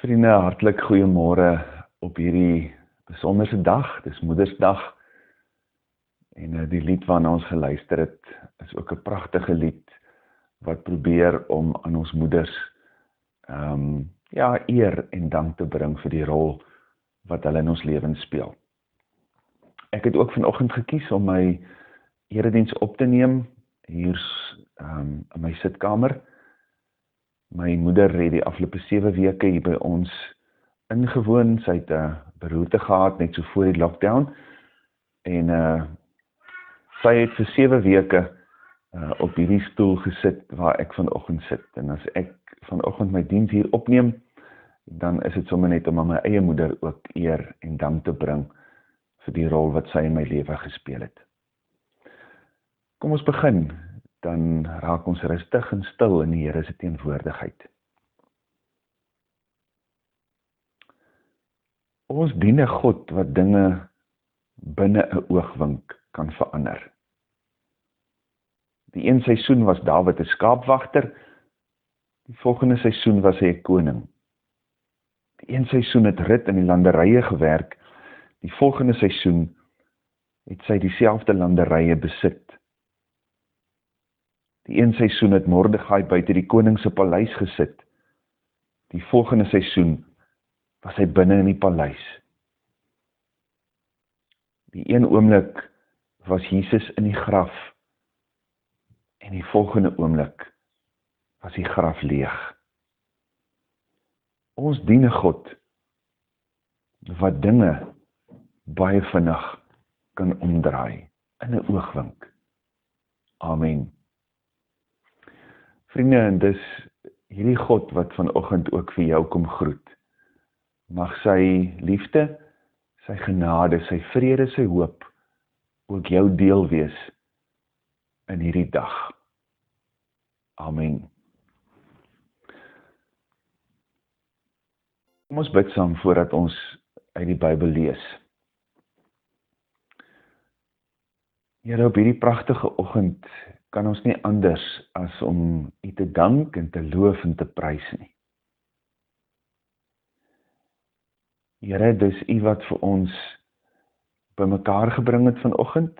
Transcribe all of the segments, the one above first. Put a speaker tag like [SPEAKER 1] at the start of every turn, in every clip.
[SPEAKER 1] Vriende, hartlik goeiemôre op hierdie besonderse dag. Dis Moedersdag. En uh, die lied waarna ons geluister het, is ook 'n pragtige lied wat probeer om aan ons moeders ehm um, ja, eer en dank te bring vir die rol wat hulle in ons lewens speel. Ek het ook vanoggend gekies om my erediens op te neem hier ehm um, in my sitkamer my moeder het die afgelope 7 weke hier by ons ingewoon. Sy het 'n uh, beroerte gehad net so voor die lockdown. En uh sy het vir 7 weke uh op hierdie stoel gesit waar ek vanoggend sit. En as ek vanoggend my diens hier opneem, dan is dit sommer net om aan my eie moeder ook eer en dank te bring vir die rol wat sy in my lewe gespeel het. Kom ons begin dan raak ons rustig en stil in die Here se teenwoordigheid. Ons dien 'n God wat dinge binne 'n oogwink kan verander. Die een seisoen was Dawid 'n skaapwagter. Die volgende seisoen was hy 'n koning. Die een seisoen het Rut in die landerye gewerk. Die volgende seisoen het sy dieselfde landerye besit. Die een seisoen het Mordegai buite die koning se paleis gesit. Die volgende seisoen was hy binne in die paleis. Die een oomblik was Jesus in die graf en die volgende oomblik was die graf leeg. Ons dien 'n God wat dinge baie vinnig kan omdraai in 'n oogwink. Amen. Vriende, en dis hierdie God wat vanoggend ook vir jou kom groet. Mag sy liefde, sy genade, sy vrede, sy hoop ook jou deel wees in hierdie dag. Amen. Kom ons bid saam voordat ons uit die Bybel lees. Here, op hierdie pragtige oggend kan ons nie anders as om U te dank en te loof en te prys nie. Here, dis U wat vir ons bymekaar gebring het vanoggend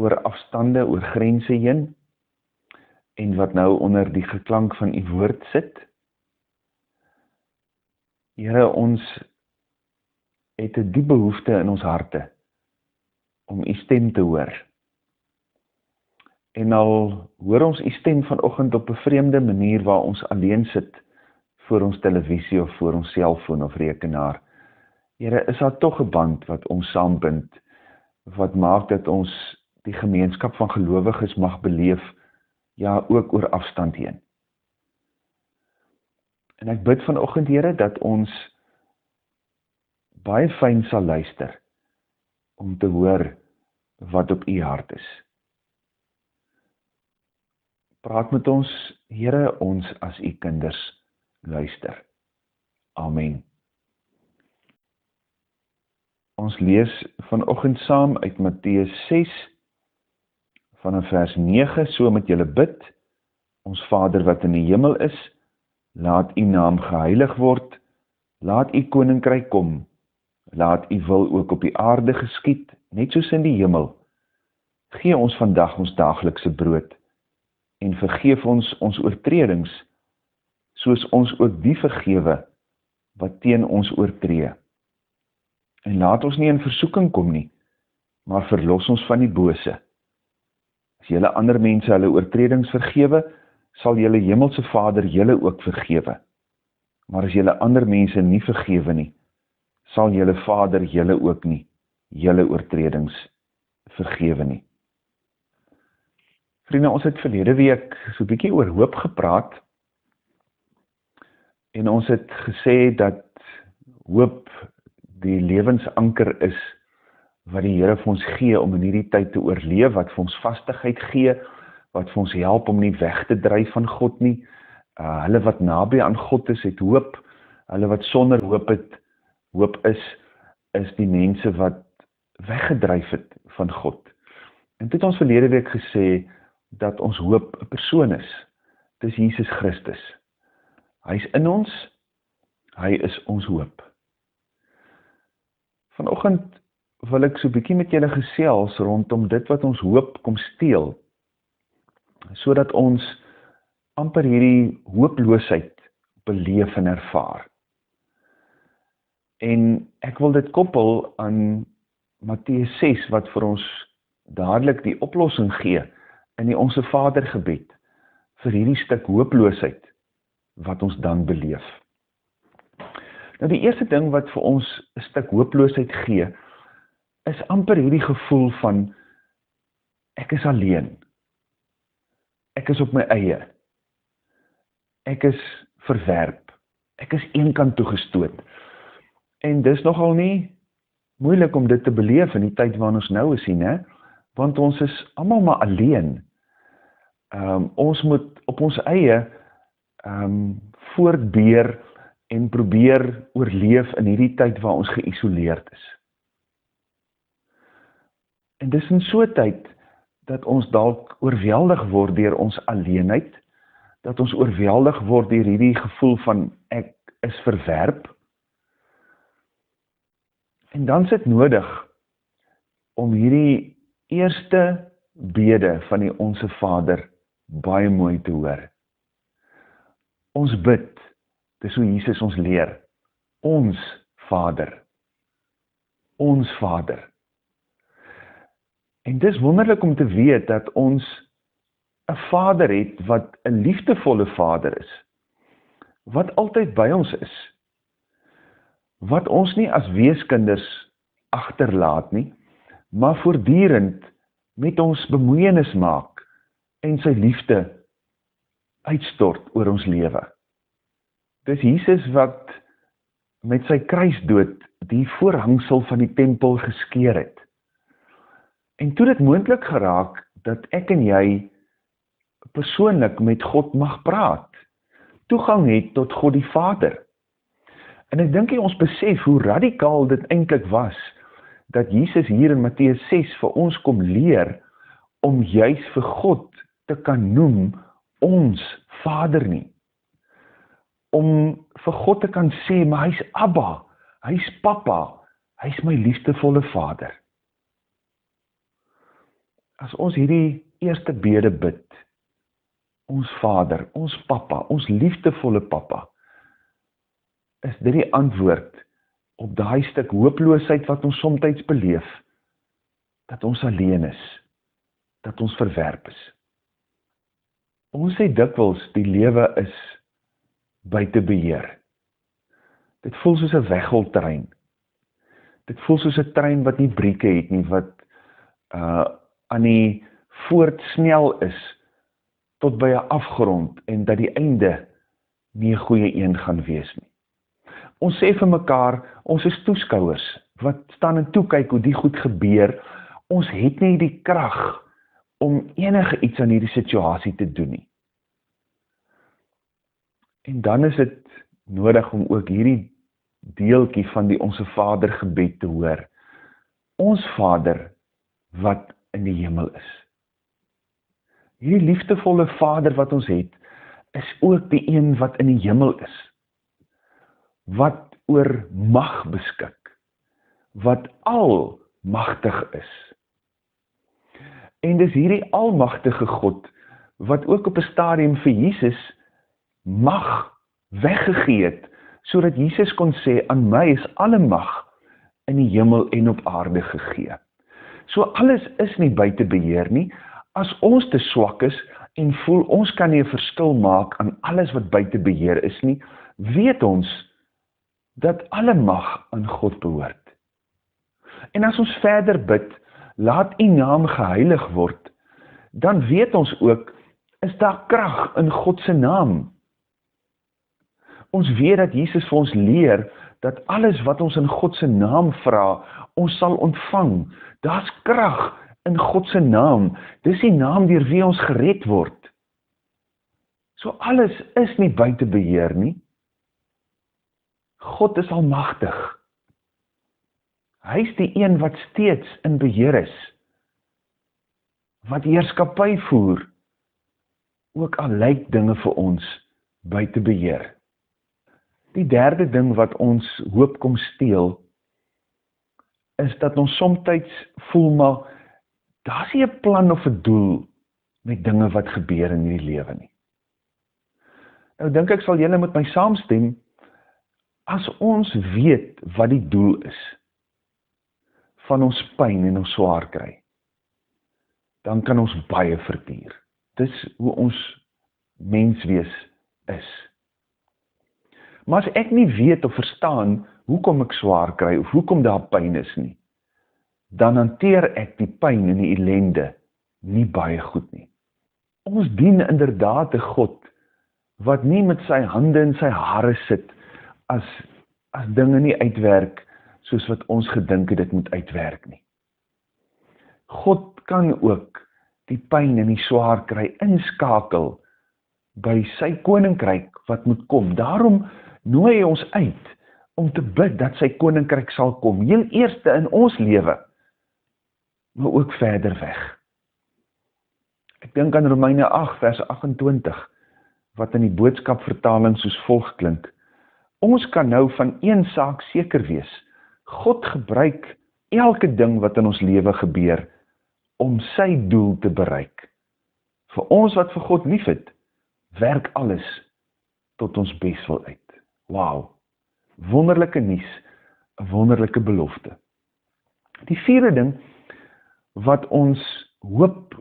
[SPEAKER 1] oor afstande, oor grense heen en wat nou onder die geklank van U woord sit. Here, ons het 'n diep behoefte in ons harte om U stem te hoor En al hoor ons u stem vanoggend op 'n vreemde manier waar ons alleen sit voor ons televisie of voor ons selfoon of rekenaar. Here, is daar tog 'n band wat ons saambind wat maak dat ons die gemeenskap van gelowiges mag beleef ja ook oor afstand heen. En ek bid vanoggend Here dat ons baie fyn sal luister om te hoor wat op u hart is. Praat met ons, Here, ons as u kinders luister. Amen. Ons lees vanoggend saam uit Matteus 6 vanaf vers 9, so met julle bid. Ons Vader wat in die hemel is, laat u naam geheilig word. Laat u koninkryk kom. Laat u wil ook op die aarde geskied, net soos in die hemel. Gee ons vandag ons daaglikse brood en vergeef ons ons oortredings soos ons ook die vergewe wat teen ons oortree. En laat ons nie in versoeking kom nie, maar verlos ons van die bose. As julle ander mense hulle oortredings vergewe, sal julle hemelse Vader julle ook vergewe. Maar as julle ander mense nie vergewe nie, sal julle Vader julle ook nie julle oortredings vergewe nie. Vriende, ons het verlede week so 'n bietjie oor hoop gepraat. En ons het gesê dat hoop die lewensanker is wat die Here vir ons gee om in hierdie tyd te oorleef, wat vir ons vastigheid gee, wat vir ons help om nie weg te dryf van God nie. Uh hulle wat naby aan God is, het hoop. Hulle wat sonder hoop het, hoop is is die mense wat weggedryf het van God. En dit het ons verlede week gesê dat ons hoop 'n persoon is. Dis Jesus Christus. Hy's in ons Hy is ons hoop. Vanoggend wil ek so 'n bietjie met julle gesels rondom dit wat ons hoop kom steel. Sodat ons amper hierdie hooploosheid beleef en ervaar. En ek wil dit koppel aan Matteus 6 wat vir ons dadelik die oplossing gee in die Onse Vader gebed vir hierdie stuk hooploosheid wat ons dan beleef. Nou die eerste ding wat vir ons 'n stuk hooploosheid gee, is amper hierdie gevoel van ek is alleen. Ek is op my eie. Ek is verwerp. Ek is eenkant toegestoot. En dis nogal nie moeilik om dit te beleef in die tyd waarin ons nou is nie, hè? Want ons is almal maar alleen. Ehm um, ons moet op ons eie ehm um, voortbeer en probeer oorleef in hierdie tyd waar ons geïsoleerd is. En dis in so 'n tyd dat ons dalk oorweldig word deur ons alleenheid, dat ons oorweldig word deur hierdie gevoel van ek is verwerp En dan is dit nodig om hierdie eerste bede van die Onse Vader baie mooi te hoor. Ons bid, dis hoe Jesus ons leer. Ons Vader. Ons Vader. En dis wonderlik om te weet dat ons 'n Vader het wat 'n liefdevolle Vader is. Wat altyd by ons is wat ons nie as weeskinders achterlaat nie, maar voortdurend met ons bemoeienis maak en sy liefde uitstort oor ons lewe. Dis Jesus wat met sy kruisdood die voorhangsel van die tempel geskeer het. En toe dit moontlik geraak dat ek en jy persoonlik met God mag praat, toegang het tot God die Vader. En ek dink jy ons besef hoe radikaal dit eintlik was dat Jesus hier in Matteus 6 vir ons kom leer om juis vir God te kan noem ons Vader nie. Om vir God te kan sê, maar hy's Abba, hy's Pappa, hy's my liefdevolle Vader. As ons hierdie eerste bede bid, ons Vader, ons Pappa, ons liefdevolle Pappa, is dit die antwoord op daai stuk hooploosheid wat ons soms beleef, dat ons alleen is, dat ons verwerp is. Ons sê dikwels die lewe is buite beheer. Dit voel soos 'n wegholtrein. Dit voel soos 'n trein wat nie brieke het nie, wat uh aan die voortsnel is tot by 'n afgrond en dat die einde nie goeie een gaan wees nie. Ons sê vir mekaar, ons is toeskouers wat staan en toe kyk hoe die goed gebeur. Ons het nie die krag om enige iets aan hierdie situasie te doen nie. En dan is dit nodig om ook hierdie deeltjie van die onsse Vader gebed te hoor. Ons Vader wat in die hemel is. Hierdie liefdevolle Vader wat ons het, is ook die een wat in die hemel is wat oor mag beskik, wat almachtig is. En dis hierdie almachtige God, wat ook op een stadium vir Jesus mag weggegeet, so dat Jesus kon sê, aan my is alle mag in die jimmel en op aarde gegee. So alles is nie buiten beheer nie, as ons te swak is, en voel ons kan nie een verskil maak aan alles wat buiten beheer is nie, weet ons, dat alle mag aan God behoort. En as ons verder bid, laat u naam geheilig word, dan weet ons ook, is daar kracht in Godse naam. Ons weet dat Jesus vir ons leer, dat alles wat ons in Godse naam vraag, ons sal ontvang. Daar is kracht in Godse naam. Dis die naam dier wie ons gered word. So alles is nie buiten beheer nie. God is almachtig. Hy is die een wat steeds in beheer is, wat heerskapie voer, ook al lyk dinge vir ons buiten beheer. Die derde ding wat ons hoop kom steel is dat ons soms voel maar daar's nie 'n plan of 'n doel met dinge wat gebeur in hierdie lewe nie. Nou dink ek sal julle met my saamstem as ons weet wat die doel is van ons pyn en ons swaar kry dan kan ons baie verduur. Dis hoe ons menswees is. Maar as ek nie weet of verstaan hoekom ek swaar kry of hoekom daar pyn is nie, dan hanteer ek die pyn en die ellende nie baie goed nie. Ons dien inderdaad 'n God wat nie met sy hande in sy hare sit as as dinge nie uitwerk soos wat ons gedink het dit moet uitwerk nie. God kan ook die pyn en die swaar kry inskakel by sy koninkryk wat moet kom. Daarom nooi hy ons uit om te bid dat sy koninkryk sal kom, heel eerste in ons lewe, maar ook verder weg. Ek dink aan Romeine 8 vers 28 wat in die boodskap vertaling soos volg klink. Ons kan nou van een saak seker wees. God gebruik elke ding wat in ons lewe gebeur om sy doel te bereik. Vir ons wat vir God liefhet, werk alles tot ons beswil uit. Wow. Wonderlike nuus, 'n wonderlike belofte. Die vierde ding wat ons hoop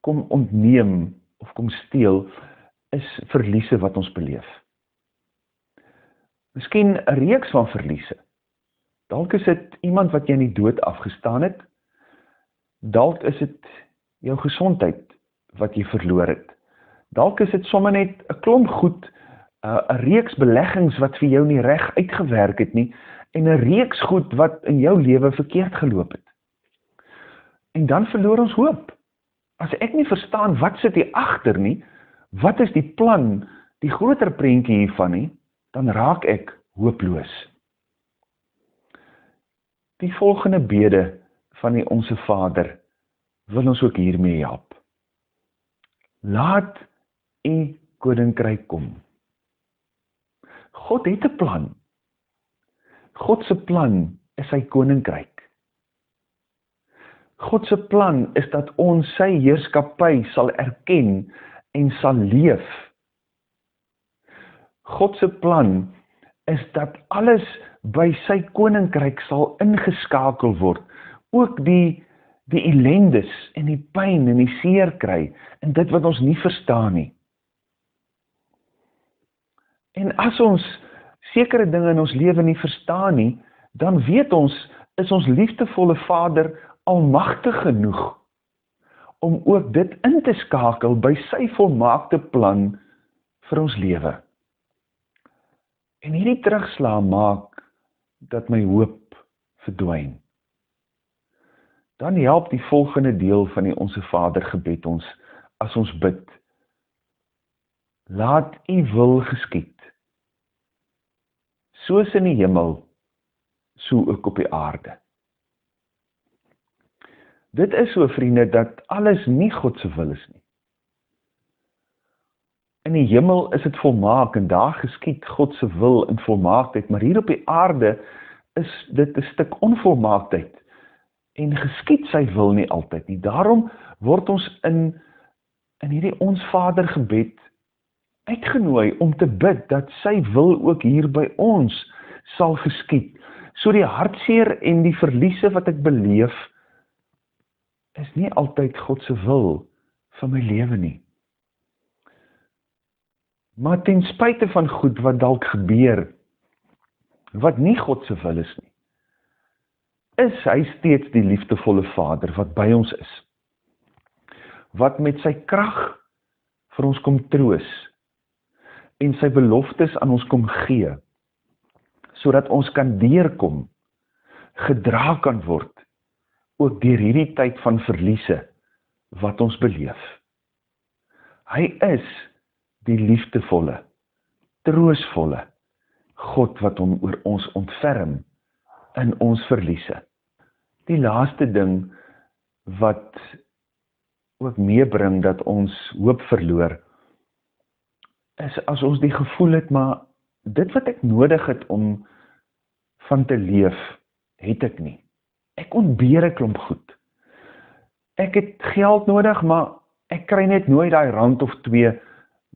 [SPEAKER 1] kom ontneem of kom steel is verliese wat ons beleef. Miskien 'n reeks van verliese. Dalk is dit iemand wat jy in die dood afgestaan het, dalk is dit jou gesondheid wat jy verloor het. Dalk is dit sommer net 'n klomp goed, 'n reeks beleggings wat vir jou nie reg uitgewerk het nie en 'n reeks goed wat in jou lewe verkeerd geloop het. En dan verloor ons hoop. As ek nie verstaan wat sit hier agter nie, wat is die plan, die groter prentjie hiervan nie, dan raak ek hooploos. Die volgende bede van die Onse Vader wil ons ook hiermee help. Laat u koninkryk kom. God het 'n plan. God se plan is sy koninkryk. God se plan is dat ons sy heerskappy sal erken en sal leef. God se plan is dat alles by sy koninkryk sal ingeskakel word. Ook die die ellendes en die pyn en die seer kry en dit wat ons nie verstaan nie. En as ons sekere dinge in ons lewe nie verstaan nie, dan weet ons is ons liefdevolle Vader almagtig genoeg om ook dit in te skakel by sy volmaakte plan vir ons lewe. En hierdie terugslaan maak dat my hoop verdwyn dan help die volgende deel van die Onse Vader gebed ons as ons bid. Laat u wil geskied. Soos in die hemel, so ook op die aarde. Dit is so vriende dat alles nie God se wil is nie. In die hemel is dit volmaak en daar geskied God se wil in volmaaktheid, maar hier op die aarde is dit 'n stuk onvolmaaktheid en geskied sy wil nie altyd nie. Daarom word ons in in hierdie ons Vader gebed uitgenooi om te bid dat sy wil ook hier by ons sal geskied. So die hartseer en die verliese wat ek beleef is nie altyd God se wil vir my lewe nie. Maar ten spyte van goed wat dalk gebeur wat nie God se wil is nie is hy steeds die liefdevolle Vader wat by ons is. Wat met sy krag vir ons kom troos en sy beloftes aan ons kom gee sodat ons kan deurkom, gedra kan word ook deur hierdie tyd van verliese wat ons beleef. Hy is die liefdevolle, troosvolle God wat hom oor ons ontferm in ons verliese. Die laaste ding wat ook meebring dat ons hoop verloor is as ons die gevoel het maar dit wat ek nodig het om van te leef, het ek nie. Ek ontbeer 'n klomp goed. Ek het geld nodig, maar ek kry net nooit daai rand of 2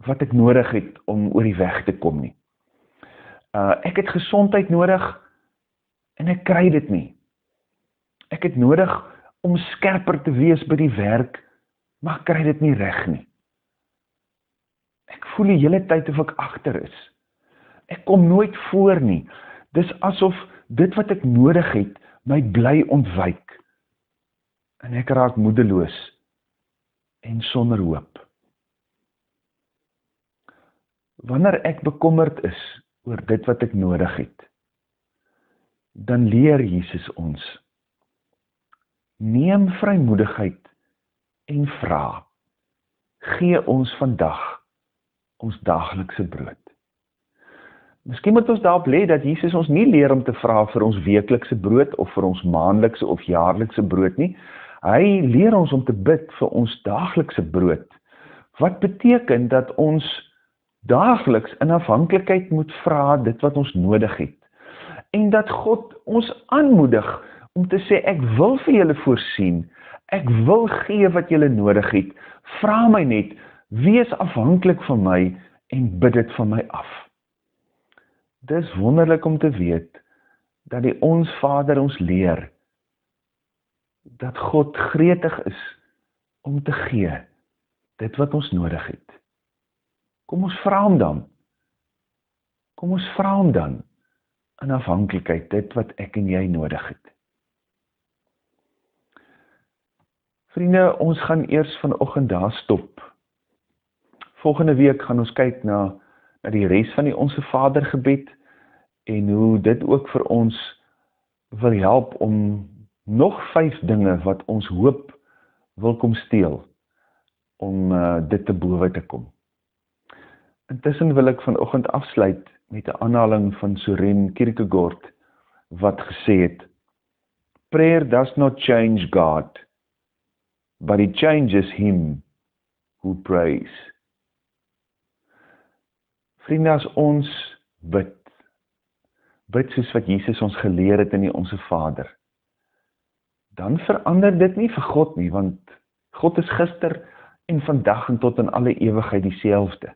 [SPEAKER 1] wat ek nodig het om oor die weg te kom nie. Uh ek het gesondheid nodig en ek kry dit nie. Ek het nodig om skerper te wees by die werk, maar ek kry dit nie reg nie. Ek voel die hele tyd of ek agter is. Ek kom nooit voor nie. Dis asof dit wat ek nodig het, my bly ontwyk. En ek raak moedeloos en sonder hoop. Wanneer ek bekommerd is oor dit wat ek nodig het, dan leer Jesus ons, neem vrymoedigheid en vraag, gee ons vandag ons dagelikse brood. Miskien moet ons daarop let dat Jesus ons nie leer om te vraag vir ons weeklikse brood of vir ons maandelikse of jaarlikse brood nie. Hy leer ons om te bid vir ons dagelikse brood. Wat beteken dat ons daagliks in afhanklikheid moet vra dit wat ons nodig het. En dat God ons aanmoedig om te sê ek wil vir julle voorsien. Ek wil gee wat julle nodig het. Vra my net, wees afhanklik van my en bid dit van my af. Dis wonderlik om te weet dat die ons Vader ons leer dat God gretig is om te gee dit wat ons nodig het. Kom ons vra hom dan. Kom ons vra hom dan in afhanklikheid dit wat ek en jy nodig het. Vriende, ons gaan eers vanoggend daar stop. Volgende week gaan ons kyk na na die res van die Onse Vader gebed en hoe dit ook vir ons wil help om nog vyf dinge wat ons hoop wil kom steel om uh, dit te bowe te kom. Intussen wil ek vanoggend afsluit met 'n aanhaling van Soren Kierkegaard wat gesê het: Prayer does not change God, but it changes him who prays. Vriende, as ons bid, bid soos wat Jesus ons geleer het in die Onse Vader, dan verander dit nie vir God nie, want God is gister en vandag en tot in alle ewigheid dieselfde.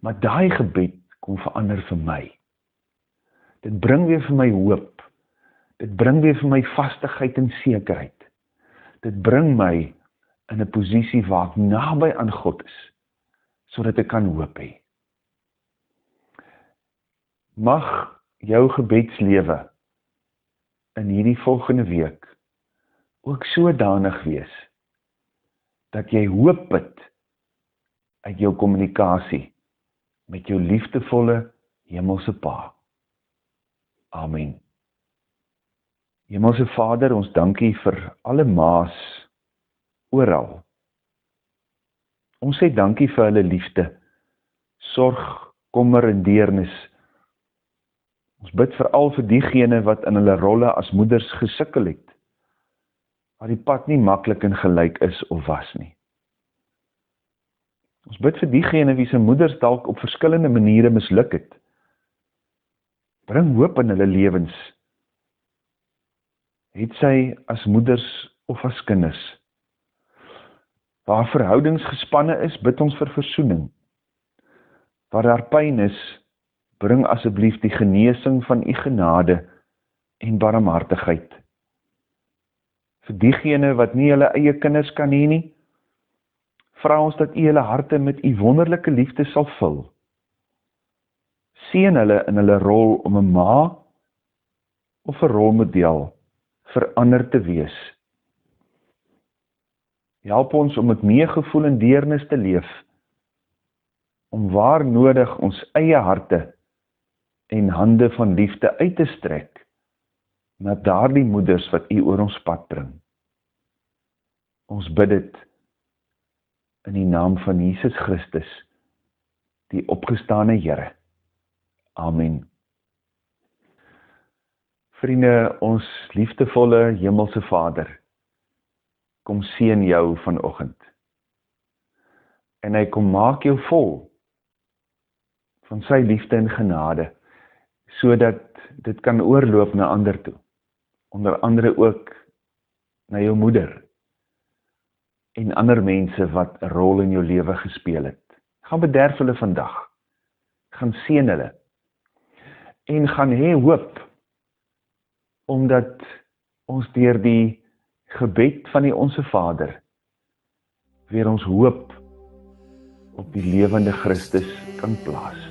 [SPEAKER 1] Maar daai gebed kom verander vir my. Dit bring weer vir my hoop. Dit bring weer vir my vastigheid en sekerheid. Dit bring my in 'n posisie waar ek naby aan God is sodat ek kan hoop hê. Mag jou gebedslewe in hierdie volgende week ook sodanig wees dat jy hoop het uit jou kommunikasie met jou liefdevolle hemelse Pa. Amen. Hemelse Vader, ons dankie vir alle maas oral. Ons sê dankie vir hulle liefde, sorg, kommer en deernis. Ons bid veral vir diegene wat in hulle rolle as moeders gesukkel het, waar die pad nie maklik en gelyk is of was nie. Ons bid vir diegene wie se moeders dalk op verskillende maniere misluk het. Bring hoop in hulle lewens. Het sy as moeders of as kinders. Waar verhoudings gespanne is, bid ons vir versoening. Waar daar pyn is, bring asseblief die genesing van u genade en barmhartigheid. Vir diegene wat nie hulle eie kinders kan hê nie, vra ons dat u hulle harte met u wonderlike liefde sal vul. Seën hulle in hulle rol om 'n ma of 'n rolmodel vir ander te wees. Help ons om met meegevoel en deernis te leef om waar nodig ons eie harte en hande van liefde uit te strek na daardie moeders wat u oor ons pad bring. Ons bid dit in die naam van Jesus Christus, die opgestane Here. Amen. Vriende, ons liefdevolle hemelse Vader, kom seën jou vanoggend. En hy kom maak jou vol van sy liefde en genade sodat dit kan oorloop na ander toe. Onder andere ook na jou moeder en ander mense wat 'n rol in jou lewe gespeel het. Gaan bederf hulle vandag. Gaan seën hulle. En gaan hê hoop omdat ons deur die gebed van die onsse Vader weer ons hoop op die lewende Christus kan plaas.